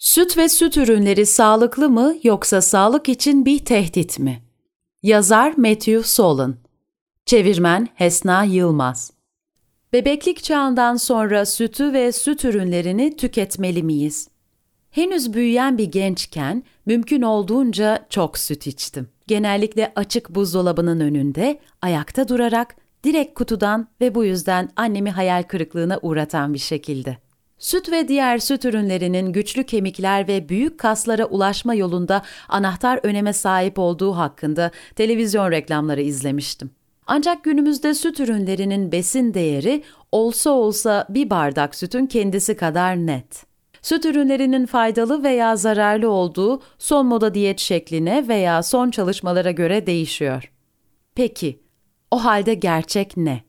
Süt ve süt ürünleri sağlıklı mı yoksa sağlık için bir tehdit mi? Yazar Matthew Solon Çevirmen Hesna Yılmaz Bebeklik çağından sonra sütü ve süt ürünlerini tüketmeli miyiz? Henüz büyüyen bir gençken mümkün olduğunca çok süt içtim. Genellikle açık buzdolabının önünde, ayakta durarak, direkt kutudan ve bu yüzden annemi hayal kırıklığına uğratan bir şekilde. Süt ve diğer süt ürünlerinin güçlü kemikler ve büyük kaslara ulaşma yolunda anahtar öneme sahip olduğu hakkında televizyon reklamları izlemiştim. Ancak günümüzde süt ürünlerinin besin değeri olsa olsa bir bardak sütün kendisi kadar net. Süt ürünlerinin faydalı veya zararlı olduğu son moda diyet şekline veya son çalışmalara göre değişiyor. Peki, o halde gerçek ne?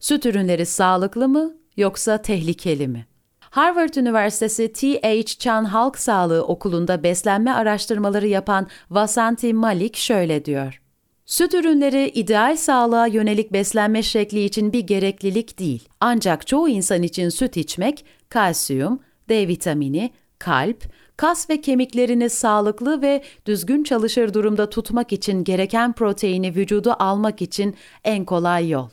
Süt ürünleri sağlıklı mı yoksa tehlikeli mi? Harvard Üniversitesi T.H. Chan Halk Sağlığı Okulu'nda beslenme araştırmaları yapan Vasanti Malik şöyle diyor. Süt ürünleri ideal sağlığa yönelik beslenme şekli için bir gereklilik değil. Ancak çoğu insan için süt içmek, kalsiyum, D vitamini, kalp, kas ve kemiklerini sağlıklı ve düzgün çalışır durumda tutmak için gereken proteini vücuda almak için en kolay yol.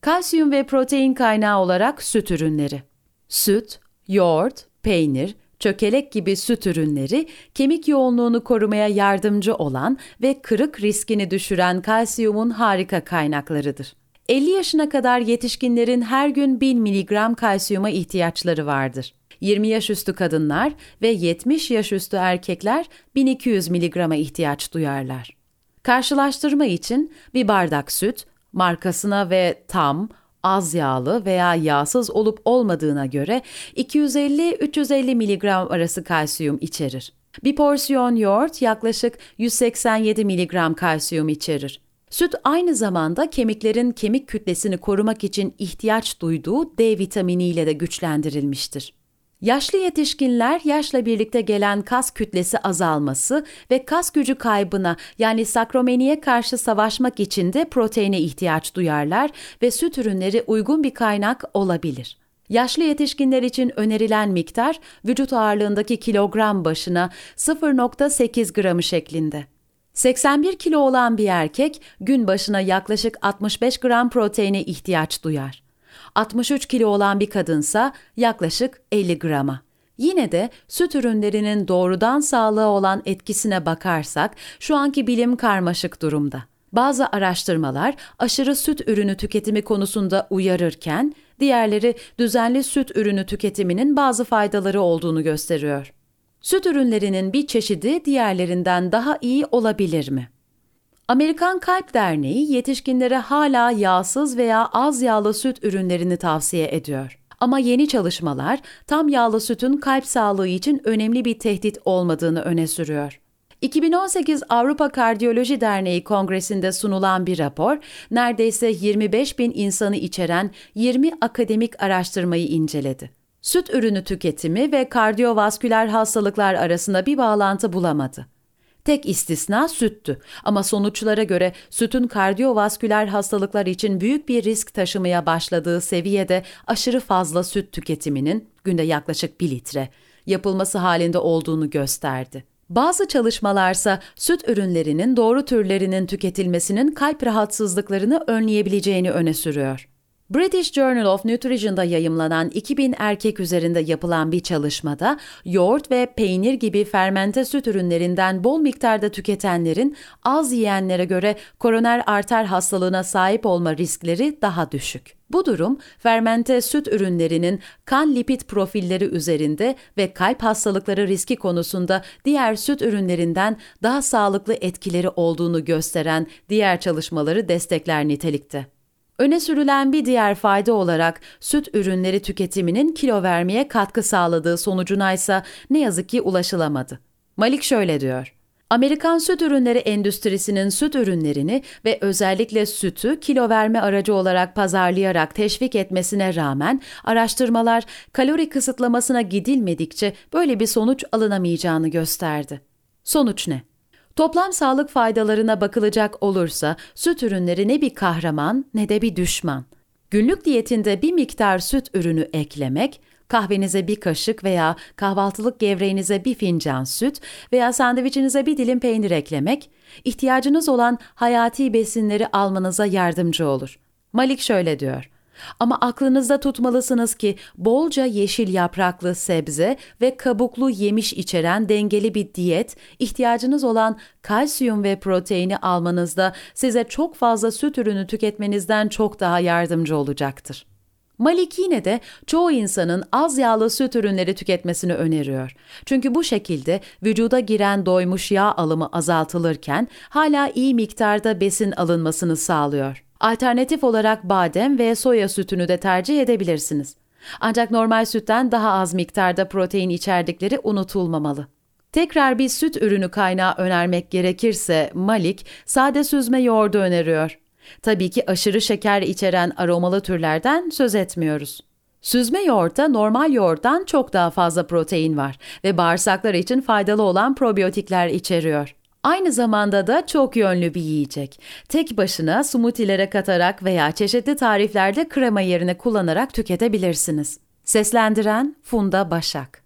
Kalsiyum ve protein kaynağı olarak süt ürünleri. Süt, yoğurt, peynir, çökelek gibi süt ürünleri kemik yoğunluğunu korumaya yardımcı olan ve kırık riskini düşüren kalsiyumun harika kaynaklarıdır. 50 yaşına kadar yetişkinlerin her gün 1000 mg kalsiyuma ihtiyaçları vardır. 20 yaş üstü kadınlar ve 70 yaş üstü erkekler 1200 mg'a ihtiyaç duyarlar. Karşılaştırma için bir bardak süt, markasına ve tam, az yağlı veya yağsız olup olmadığına göre 250-350 mg arası kalsiyum içerir. Bir porsiyon yoğurt yaklaşık 187 mg kalsiyum içerir. Süt aynı zamanda kemiklerin kemik kütlesini korumak için ihtiyaç duyduğu D vitaminiyle de güçlendirilmiştir. Yaşlı yetişkinler yaşla birlikte gelen kas kütlesi azalması ve kas gücü kaybına yani sakromeniye karşı savaşmak için de proteine ihtiyaç duyarlar ve süt ürünleri uygun bir kaynak olabilir. Yaşlı yetişkinler için önerilen miktar vücut ağırlığındaki kilogram başına 0.8 gramı şeklinde. 81 kilo olan bir erkek gün başına yaklaşık 65 gram proteine ihtiyaç duyar. 63 kilo olan bir kadınsa yaklaşık 50 grama. Yine de süt ürünlerinin doğrudan sağlığa olan etkisine bakarsak şu anki bilim karmaşık durumda. Bazı araştırmalar aşırı süt ürünü tüketimi konusunda uyarırken diğerleri düzenli süt ürünü tüketiminin bazı faydaları olduğunu gösteriyor. Süt ürünlerinin bir çeşidi diğerlerinden daha iyi olabilir mi? Amerikan Kalp Derneği yetişkinlere hala yağsız veya az yağlı süt ürünlerini tavsiye ediyor. Ama yeni çalışmalar tam yağlı sütün kalp sağlığı için önemli bir tehdit olmadığını öne sürüyor. 2018 Avrupa Kardiyoloji Derneği Kongresi'nde sunulan bir rapor, neredeyse 25 bin insanı içeren 20 akademik araştırmayı inceledi. Süt ürünü tüketimi ve kardiyovasküler hastalıklar arasında bir bağlantı bulamadı. Tek istisna süttü ama sonuçlara göre sütün kardiyovasküler hastalıklar için büyük bir risk taşımaya başladığı seviyede aşırı fazla süt tüketiminin günde yaklaşık 1 litre yapılması halinde olduğunu gösterdi. Bazı çalışmalarsa süt ürünlerinin doğru türlerinin tüketilmesinin kalp rahatsızlıklarını önleyebileceğini öne sürüyor. British Journal of Nutrition'da yayımlanan 2000 erkek üzerinde yapılan bir çalışmada yoğurt ve peynir gibi fermente süt ürünlerinden bol miktarda tüketenlerin az yiyenlere göre koroner arter hastalığına sahip olma riskleri daha düşük. Bu durum fermente süt ürünlerinin kan lipid profilleri üzerinde ve kalp hastalıkları riski konusunda diğer süt ürünlerinden daha sağlıklı etkileri olduğunu gösteren diğer çalışmaları destekler nitelikte. Öne sürülen bir diğer fayda olarak süt ürünleri tüketiminin kilo vermeye katkı sağladığı sonucuna ise ne yazık ki ulaşılamadı. Malik şöyle diyor. Amerikan süt ürünleri endüstrisinin süt ürünlerini ve özellikle sütü kilo verme aracı olarak pazarlayarak teşvik etmesine rağmen araştırmalar kalori kısıtlamasına gidilmedikçe böyle bir sonuç alınamayacağını gösterdi. Sonuç ne? Toplam sağlık faydalarına bakılacak olursa süt ürünleri ne bir kahraman ne de bir düşman. Günlük diyetinde bir miktar süt ürünü eklemek, Kahvenize bir kaşık veya kahvaltılık gevreğinize bir fincan süt veya sandviçinize bir dilim peynir eklemek, ihtiyacınız olan hayati besinleri almanıza yardımcı olur. Malik şöyle diyor. Ama aklınızda tutmalısınız ki bolca yeşil yapraklı sebze ve kabuklu yemiş içeren dengeli bir diyet ihtiyacınız olan kalsiyum ve proteini almanızda size çok fazla süt ürünü tüketmenizden çok daha yardımcı olacaktır. Malik yine de çoğu insanın az yağlı süt ürünleri tüketmesini öneriyor. Çünkü bu şekilde vücuda giren doymuş yağ alımı azaltılırken hala iyi miktarda besin alınmasını sağlıyor. Alternatif olarak badem ve soya sütünü de tercih edebilirsiniz. Ancak normal sütten daha az miktarda protein içerdikleri unutulmamalı. Tekrar bir süt ürünü kaynağı önermek gerekirse Malik sade süzme yoğurdu öneriyor. Tabii ki aşırı şeker içeren aromalı türlerden söz etmiyoruz. Süzme yoğurtta normal yoğurttan çok daha fazla protein var ve bağırsaklar için faydalı olan probiyotikler içeriyor. Aynı zamanda da çok yönlü bir yiyecek. Tek başına smoothie'lere katarak veya çeşitli tariflerde krema yerine kullanarak tüketebilirsiniz. Seslendiren Funda Başak